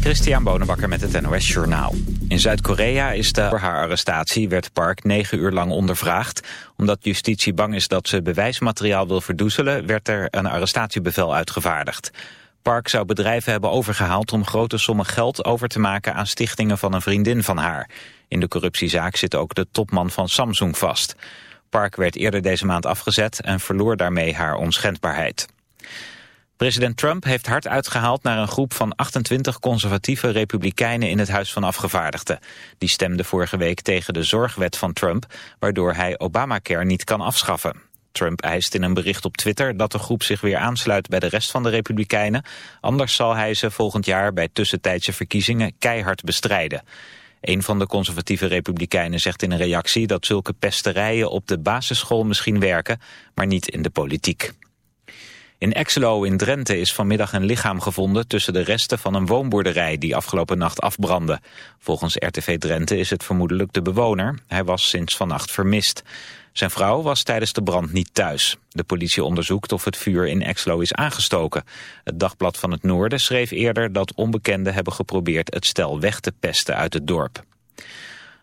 Christian Bonenbakker met het NOS Journaal. In Zuid-Korea is de voor haar arrestatie werd Park negen uur lang ondervraagd. Omdat justitie bang is dat ze bewijsmateriaal wil verdoezelen... werd er een arrestatiebevel uitgevaardigd. Park zou bedrijven hebben overgehaald om grote sommen geld over te maken... aan stichtingen van een vriendin van haar. In de corruptiezaak zit ook de topman van Samsung vast. Park werd eerder deze maand afgezet en verloor daarmee haar onschendbaarheid. President Trump heeft hard uitgehaald naar een groep van 28 conservatieve republikeinen in het Huis van Afgevaardigden. Die stemden vorige week tegen de zorgwet van Trump, waardoor hij Obamacare niet kan afschaffen. Trump eist in een bericht op Twitter dat de groep zich weer aansluit bij de rest van de republikeinen. Anders zal hij ze volgend jaar bij tussentijdse verkiezingen keihard bestrijden. Een van de conservatieve republikeinen zegt in een reactie dat zulke pesterijen op de basisschool misschien werken, maar niet in de politiek. In Exelo in Drenthe is vanmiddag een lichaam gevonden tussen de resten van een woonboerderij die afgelopen nacht afbrandde. Volgens RTV Drenthe is het vermoedelijk de bewoner. Hij was sinds vannacht vermist. Zijn vrouw was tijdens de brand niet thuis. De politie onderzoekt of het vuur in Exelo is aangestoken. Het Dagblad van het Noorden schreef eerder dat onbekenden hebben geprobeerd het stel weg te pesten uit het dorp.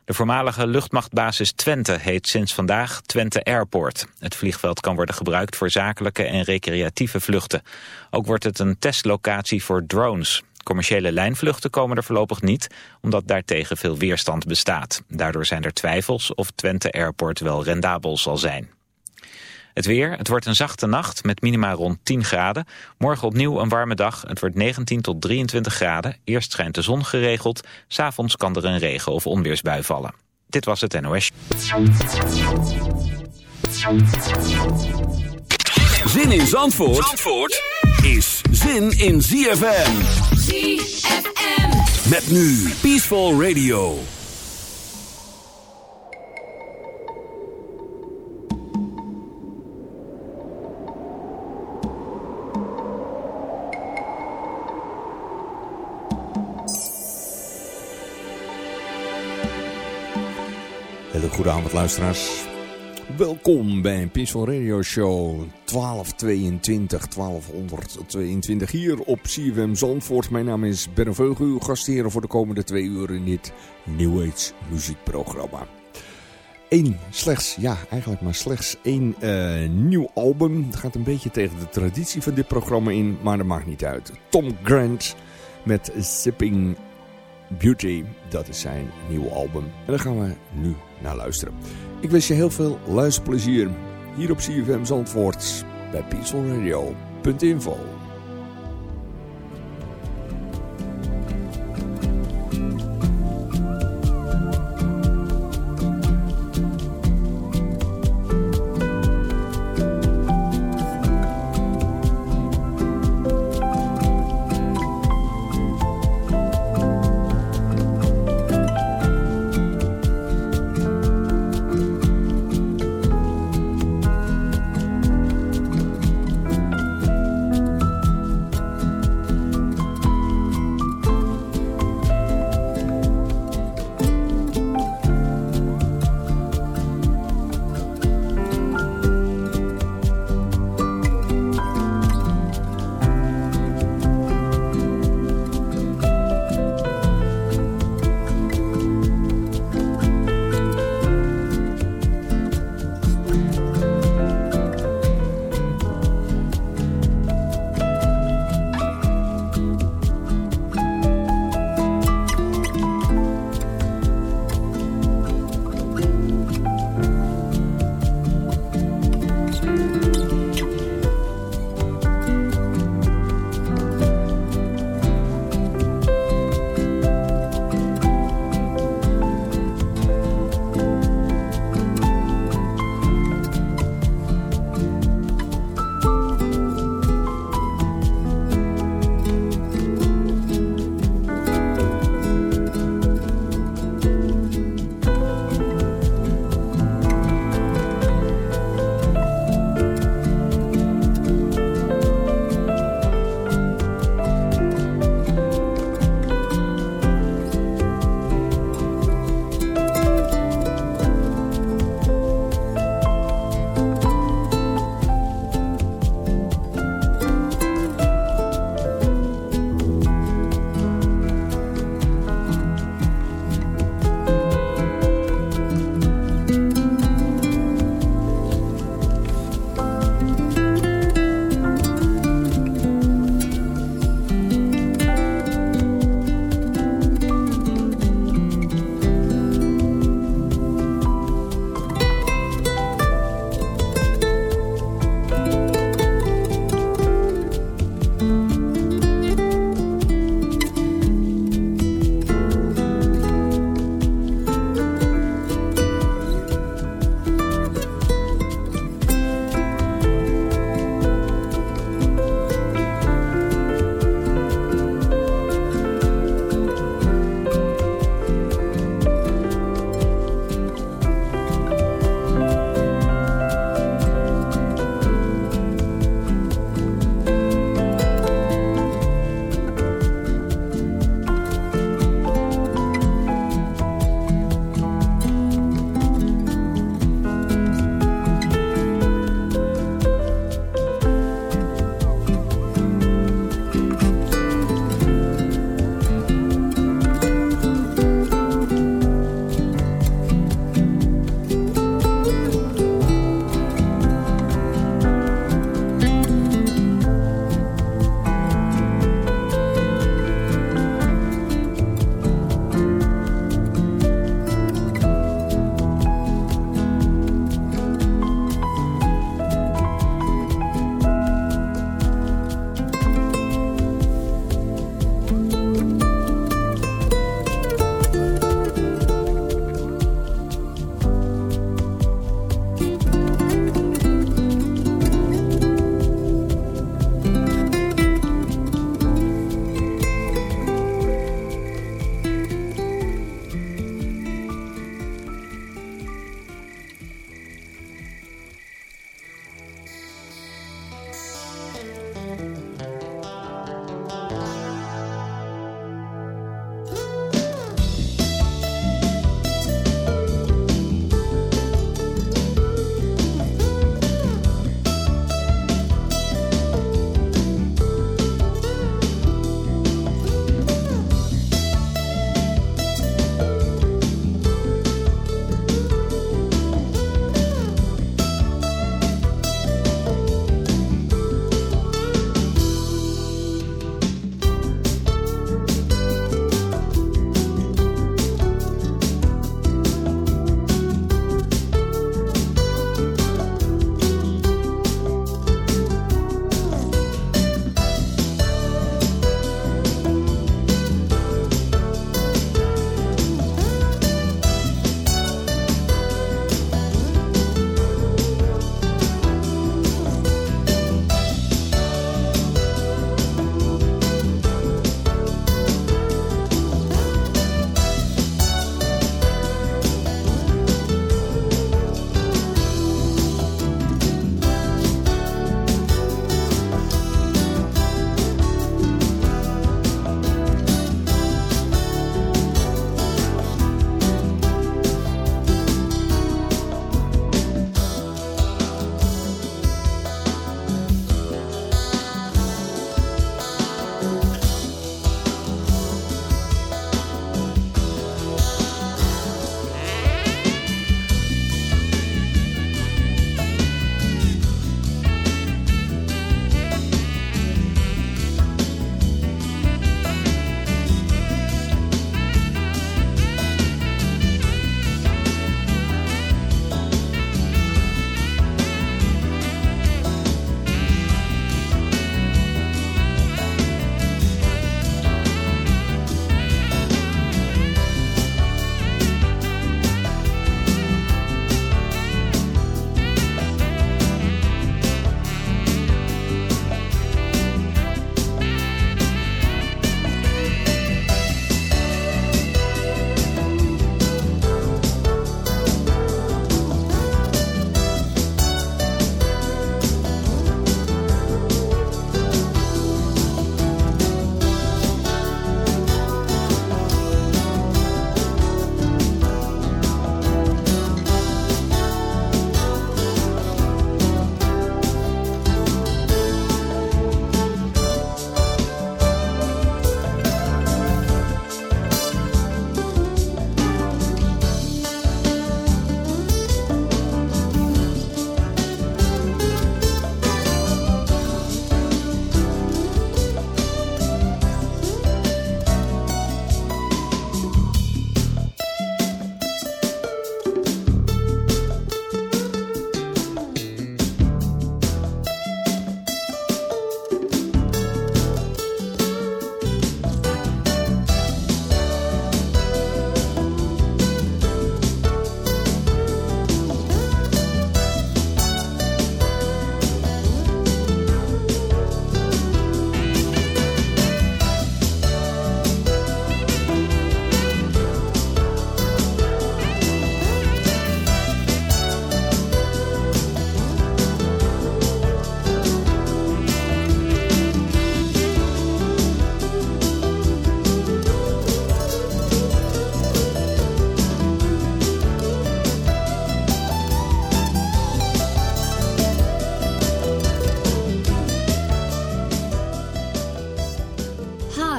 De voormalige luchtmachtbasis Twente heet sinds vandaag Twente Airport. Het vliegveld kan worden gebruikt voor zakelijke en recreatieve vluchten. Ook wordt het een testlocatie voor drones. Commerciële lijnvluchten komen er voorlopig niet, omdat daartegen veel weerstand bestaat. Daardoor zijn er twijfels of Twente Airport wel rendabel zal zijn. Het weer, het wordt een zachte nacht met minima rond 10 graden. Morgen opnieuw een warme dag. Het wordt 19 tot 23 graden. Eerst schijnt de zon geregeld. S'avonds kan er een regen- of onweersbui vallen. Dit was het NOS. Zin in Zandvoort, Zandvoort is zin in ZFM. ZFM. Met nu Peaceful Radio. Hele goede avond luisteraars. Welkom bij een Radio Show 1222, 1222 hier op CFM Zandvoort. Mijn naam is Ben Veugel, uw gastheren voor de komende twee uur in dit New Age muziekprogramma. Eén, slechts, ja eigenlijk maar slechts één uh, nieuw album. Het gaat een beetje tegen de traditie van dit programma in, maar dat maakt niet uit. Tom Grant met Sipping Beauty, dat is zijn nieuwe album. En daar gaan we nu naar luisteren. Ik wens je heel veel luisterplezier hier op CFM Zandvoort bij peacefulradio.info.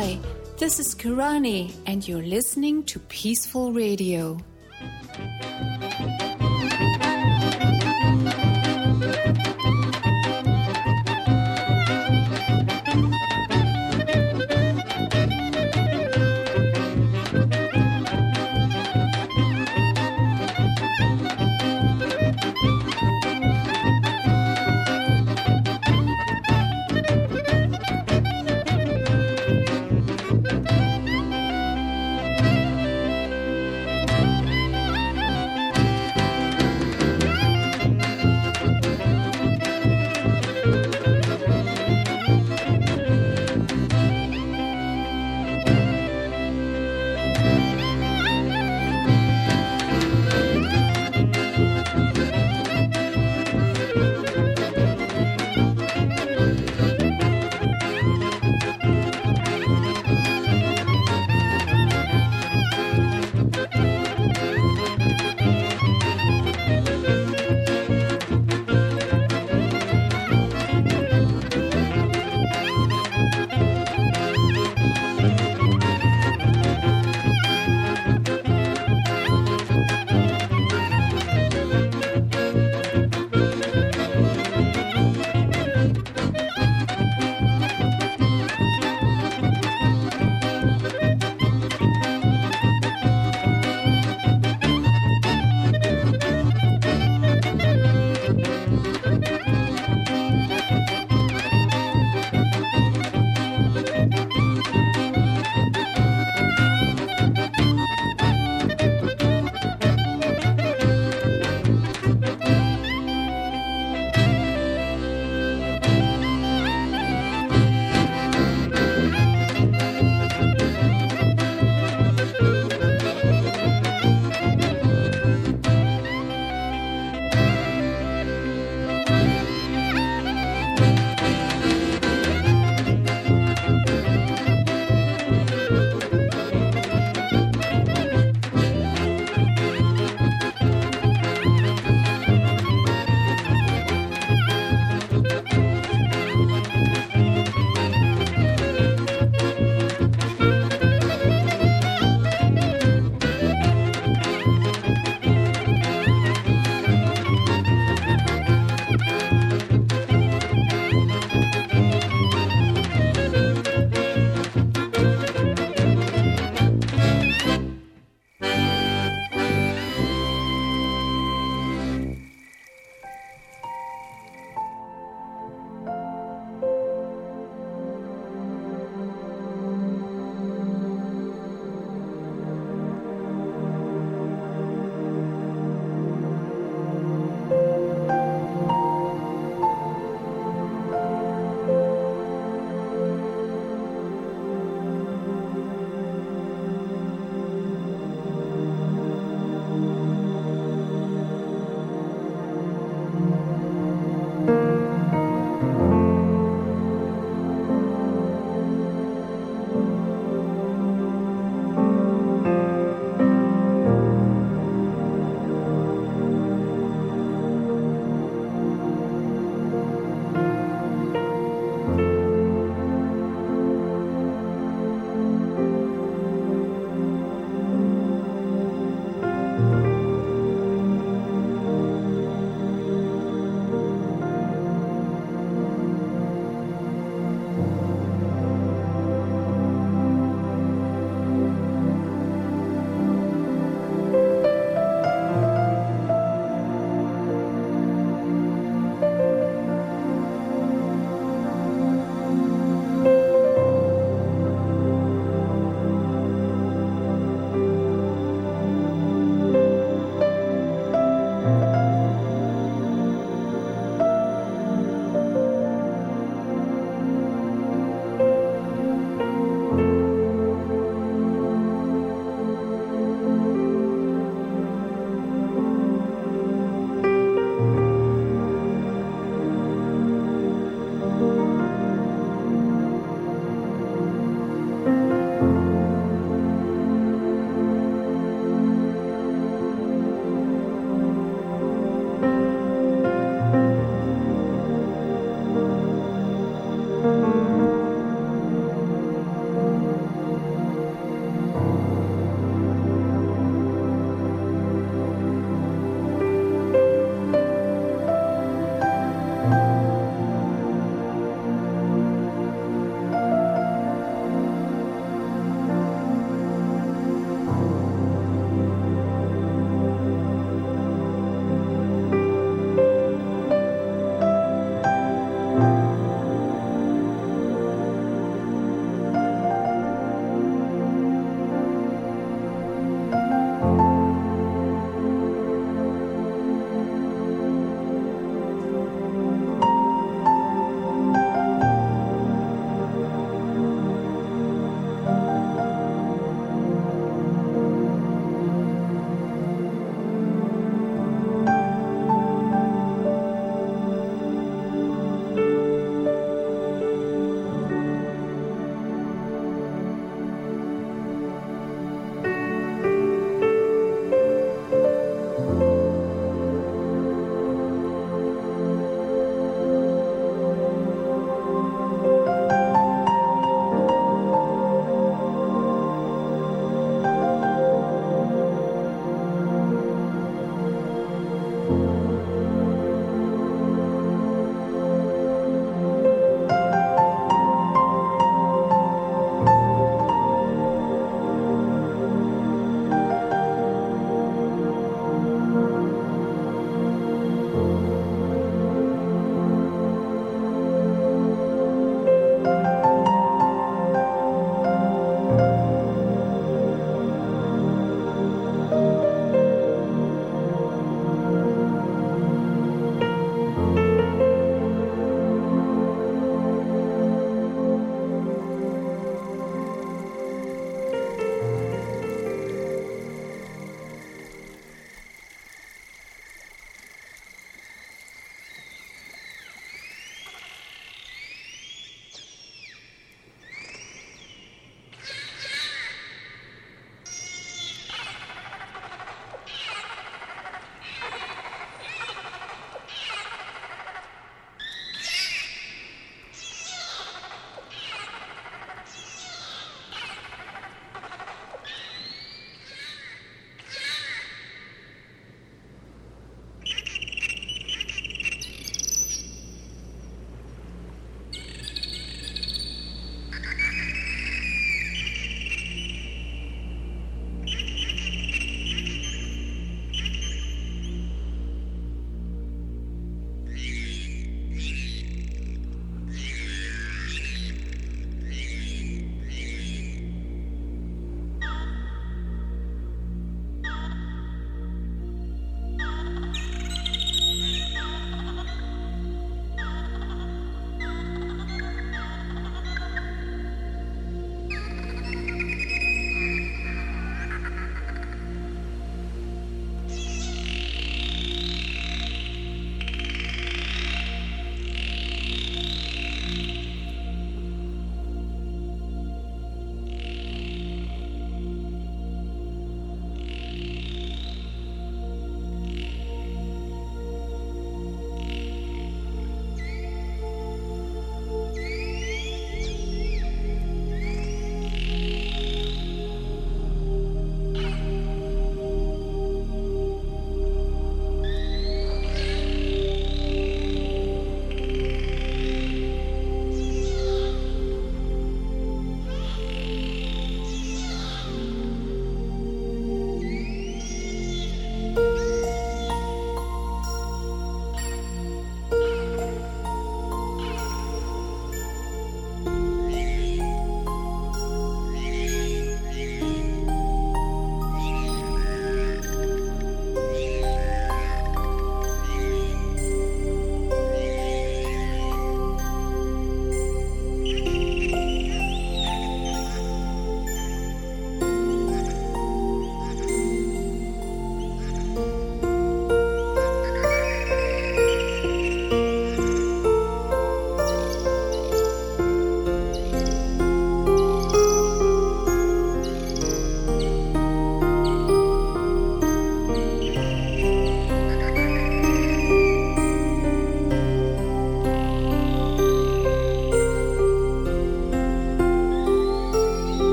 Hi, this is Kirani, and you're listening to Peaceful Radio.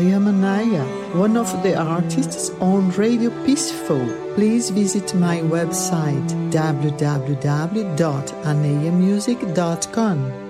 I am Anaya, one of the artists on Radio Peaceful. Please visit my website www.anayamusic.com.